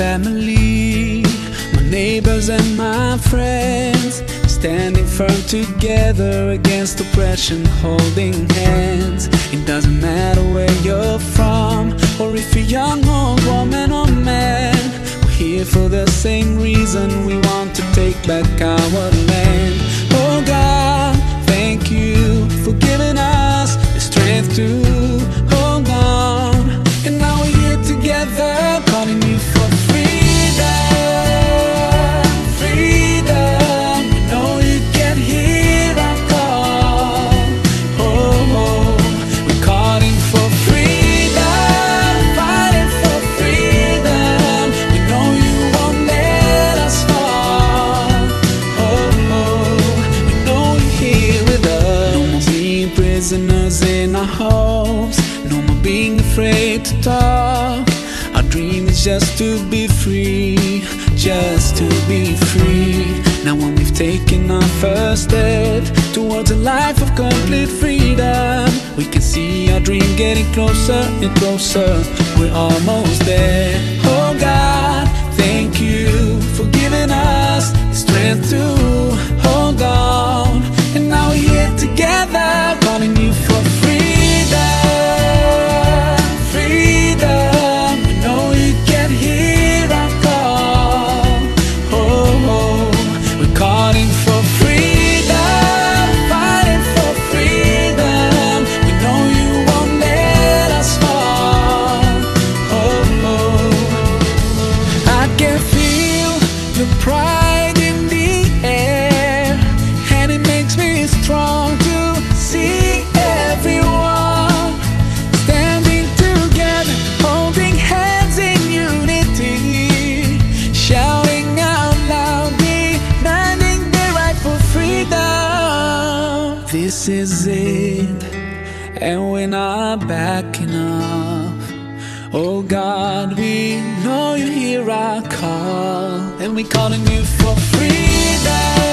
family, my neighbors and my friends, standing firm together against oppression, holding hands. It doesn't matter where you're from, or if you're young or woman or man. We're here for the same reason we want to take back our land. Oh God, thank you for giving us the strength to our homes. No more being afraid to talk. Our dream is just to be free, just to be free. Now, when we've taken our first step towards a life of complete freedom, we can see our dream getting closer and closer. We're almost there. This is it, and we're not backing up. Oh God, we know you hear our call, and we're calling you for freedom.